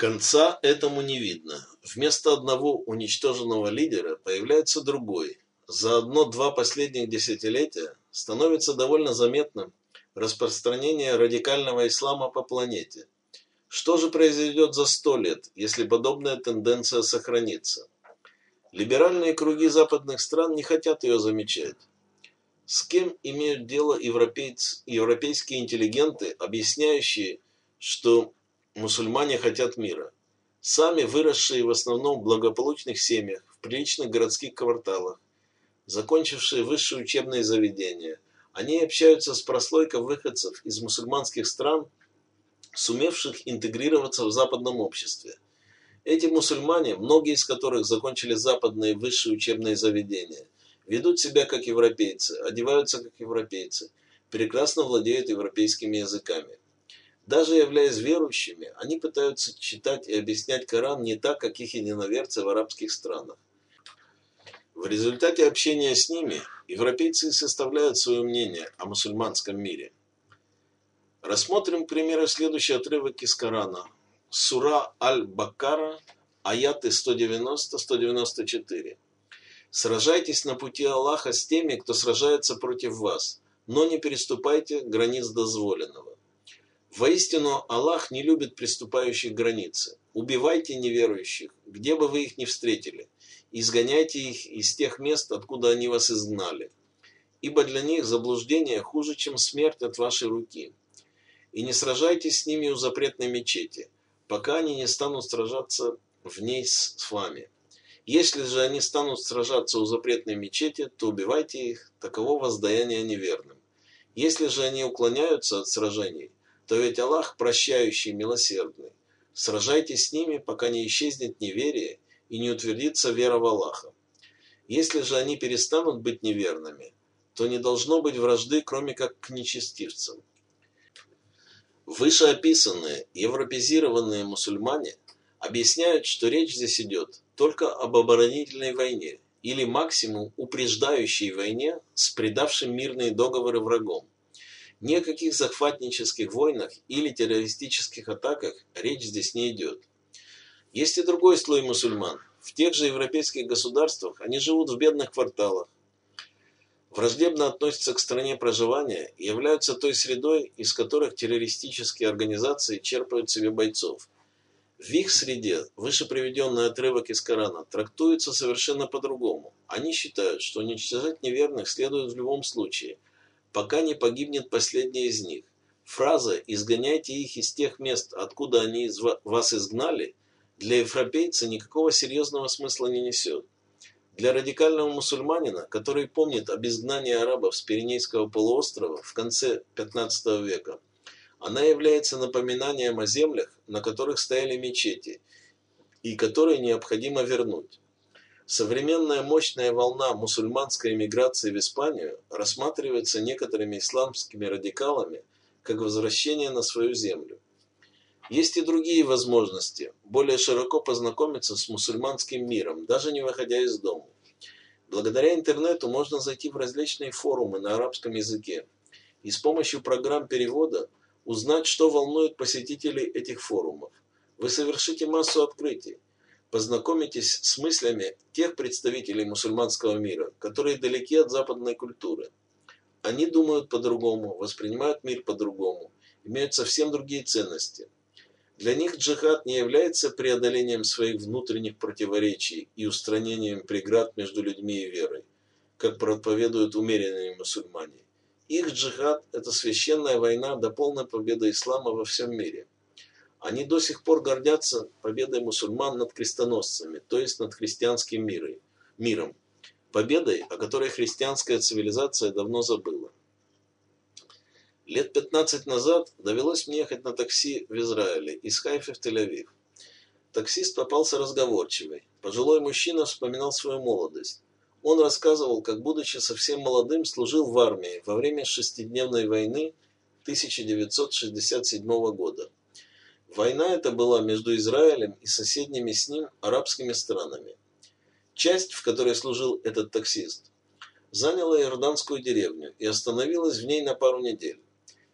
Конца этому не видно. Вместо одного уничтоженного лидера появляется другой. За одно-два последних десятилетия становится довольно заметным распространение радикального ислама по планете. Что же произойдет за сто лет, если подобная тенденция сохранится? Либеральные круги западных стран не хотят ее замечать. С кем имеют дело европейцы, европейские интеллигенты, объясняющие, что мусульмане хотят мира? Сами выросшие в основном в благополучных семьях, в приличных городских кварталах, закончившие высшие учебные заведения, они общаются с прослойкой выходцев из мусульманских стран, сумевших интегрироваться в западном обществе. Эти мусульмане, многие из которых закончили западные высшие учебные заведения – ведут себя как европейцы, одеваются как европейцы, прекрасно владеют европейскими языками. Даже являясь верующими, они пытаются читать и объяснять Коран не так, как их единоверцы в арабских странах. В результате общения с ними европейцы составляют свое мнение о мусульманском мире. Рассмотрим, к примеру, следующий отрывок из Корана. Сура Аль-Бакара, аяты 190-194. Сражайтесь на пути Аллаха с теми, кто сражается против вас, но не переступайте границ дозволенного. Воистину, Аллах не любит приступающих границы. Убивайте неверующих, где бы вы их ни встретили. Изгоняйте их из тех мест, откуда они вас изгнали. Ибо для них заблуждение хуже, чем смерть от вашей руки. И не сражайтесь с ними у запретной мечети, пока они не станут сражаться в ней с вами. Если же они станут сражаться у запретной мечети, то убивайте их, таково воздаяние неверным. Если же они уклоняются от сражений, то ведь Аллах прощающий, милосердный. Сражайтесь с ними, пока не исчезнет неверие и не утвердится вера в Аллаха. Если же они перестанут быть неверными, то не должно быть вражды, кроме как к нечестивцам. Вышеописанные европезированные мусульмане объясняют, что речь здесь идет только об оборонительной войне или максимум упреждающей войне с предавшим мирные договоры врагом. Ни о каких захватнических войнах или террористических атаках речь здесь не идет. Есть и другой слой мусульман. В тех же европейских государствах они живут в бедных кварталах, враждебно относятся к стране проживания и являются той средой, из которых террористические организации черпают себе бойцов – в их среде выше приведенный отрывок из Корана трактуется совершенно по-другому. Они считают, что уничтожать неверных следует в любом случае, пока не погибнет последний из них. Фраза «изгоняйте их из тех мест, откуда они из вас изгнали» для европейца никакого серьезного смысла не несет. Для радикального мусульманина, который помнит об изгнании арабов с Пиренейского полуострова в конце 15 века, она является напоминанием о землях, на которых стояли мечети, и которые необходимо вернуть. Современная мощная волна мусульманской эмиграции в Испанию рассматривается некоторыми исламскими радикалами как возвращение на свою землю. Есть и другие возможности более широко познакомиться с мусульманским миром, даже не выходя из дома. Благодаря интернету можно зайти в различные форумы на арабском языке и с помощью программ перевода – узнать, что волнует посетителей этих форумов. Вы совершите массу открытий, познакомитесь с мыслями тех представителей мусульманского мира, которые далеки от западной культуры. Они думают по-другому, воспринимают мир по-другому, имеют совсем другие ценности. Для них джихад не является преодолением своих внутренних противоречий и устранением преград между людьми и верой, как проповедуют умеренные мусульмане. Их джихад – это священная война до полной победы ислама во всем мире. Они до сих пор гордятся победой мусульман над крестоносцами, то есть над христианским миром, победой, о которой христианская цивилизация давно забыла. Лет 15 назад довелось мне ехать на такси в Израиле из Хайфа в Тель-Авив. Таксист попался разговорчивый. Пожилой мужчина вспоминал свою молодость. Он рассказывал, как, будучи совсем молодым, служил в армии во время шестидневной войны 1967 года. Война эта была между Израилем и соседними с ним арабскими странами. Часть, в которой служил этот таксист, заняла иорданскую деревню и остановилась в ней на пару недель.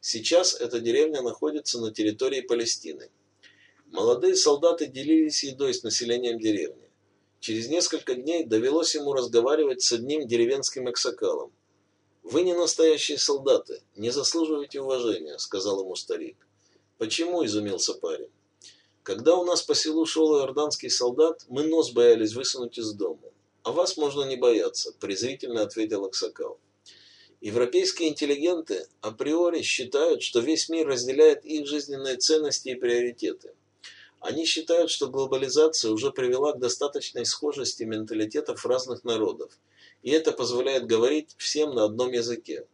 Сейчас эта деревня находится на территории Палестины. Молодые солдаты делились едой с населением деревни. Через несколько дней довелось ему разговаривать с одним деревенским аксакалом. «Вы не настоящие солдаты, не заслуживаете уважения», — сказал ему старик. «Почему?» — изумился парень. «Когда у нас по селу шел иорданский солдат, мы нос боялись высунуть из дома. А вас можно не бояться», — презрительно ответил Аксакал. Европейские интеллигенты априори считают, что весь мир разделяет их жизненные ценности и приоритеты. Они считают, что глобализация уже привела к достаточной схожести менталитетов разных народов, и это позволяет говорить всем на одном языке.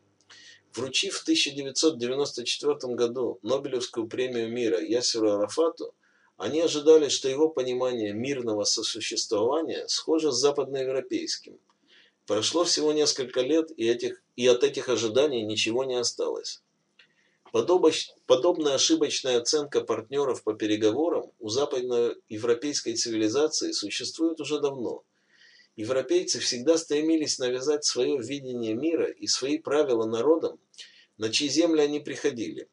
Вручив в 1994 году Нобелевскую премию мира Ясеру Арафату, они ожидали, что его понимание мирного сосуществования схоже с западноевропейским. Прошло всего несколько лет, и, этих, и от этих ожиданий ничего не осталось. Подобная ошибочная оценка партнеров по переговорам у западноевропейской цивилизации существует уже давно. Европейцы всегда стремились навязать свое видение мира и свои правила народам, на чьи земли они приходили.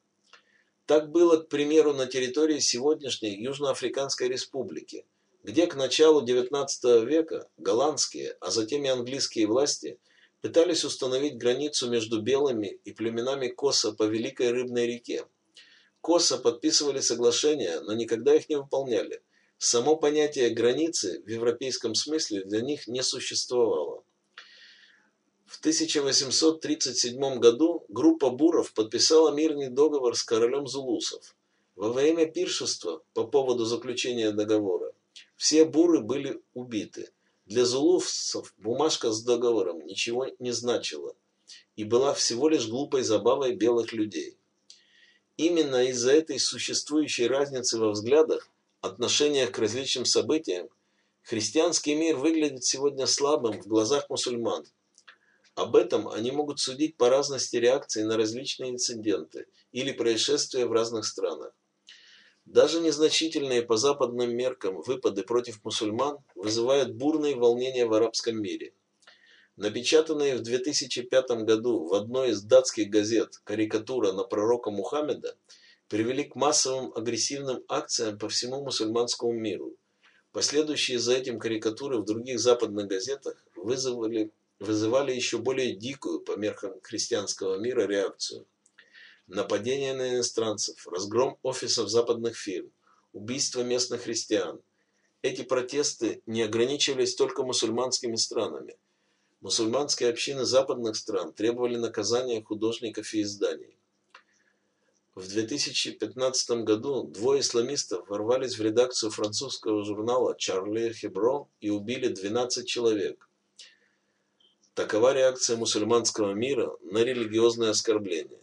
Так было, к примеру, на территории сегодняшней Южноафриканской республики, где к началу XIX века голландские, а затем и английские власти – пытались установить границу между белыми и племенами Коса по Великой Рыбной реке. Коса подписывали соглашения, но никогда их не выполняли. Само понятие границы в европейском смысле для них не существовало. В 1837 году группа буров подписала мирный договор с королем Зулусов. Во время пиршества по поводу заключения договора все буры были убиты. Для зулусов бумажка с договором ничего не значила и была всего лишь глупой забавой белых людей. Именно из-за этой существующей разницы во взглядах, отношениях к различным событиям, христианский мир выглядит сегодня слабым в глазах мусульман. Об этом они могут судить по разности реакции на различные инциденты или происшествия в разных странах. Даже незначительные по западным меркам выпады против мусульман вызывают бурные волнения в арабском мире. Напечатанная в 2005 году в одной из датских газет карикатура на пророка Мухаммеда привели к массовым агрессивным акциям по всему мусульманскому миру. Последующие за этим карикатуры в других западных газетах вызвали, вызывали еще более дикую по меркам христианского мира реакцию нападения на иностранцев, разгром офисов западных фирм, убийство местных христиан. Эти протесты не ограничивались только мусульманскими странами. Мусульманские общины западных стран требовали наказания художников и изданий. В 2015 году двое исламистов ворвались в редакцию французского журнала «Чарли Хебро» и убили 12 человек. Такова реакция мусульманского мира на религиозное оскорбление.